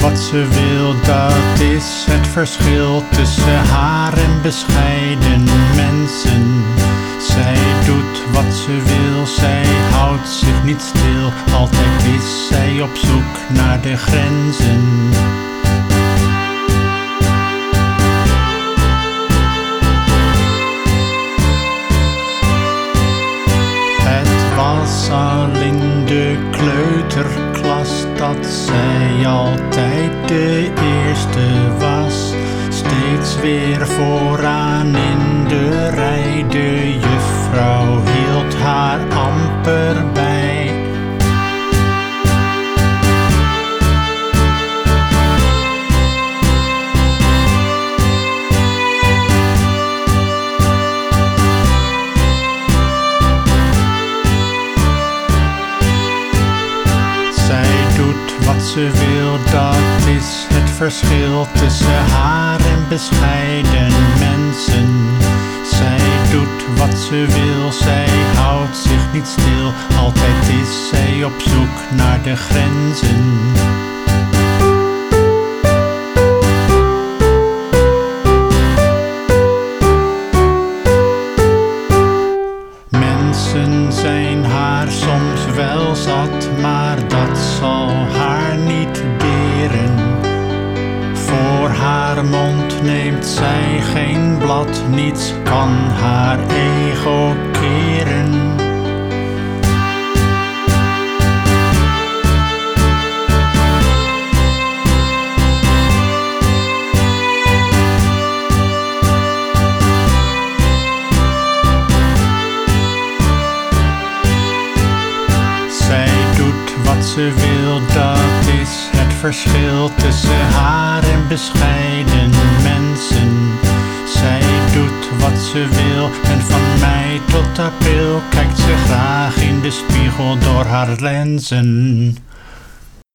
Wat ze wil, dat is het verschil tussen haar en bescheiden mensen. Zij doet wat ze wil, zij houdt zich niet stil, altijd is zij op zoek naar de grenzen. Het was al in de kleuterklas dat zij altijd de eerste was. Steeds weer vooraan in de rij, de juffrouw hield haar amper wat ze wil, dat is het verschil tussen haar en bescheiden mensen. Zij doet wat ze wil, zij houdt zich niet stil, altijd is zij op zoek naar de grenzen. Maar dat zal haar niet deren. Voor haar mond neemt zij geen blad, niets kan haar ego keren. Wat ze wil, dat is het verschil tussen haar en bescheiden mensen. Zij doet wat ze wil en van mei tot april kijkt ze graag in de spiegel door haar lenzen.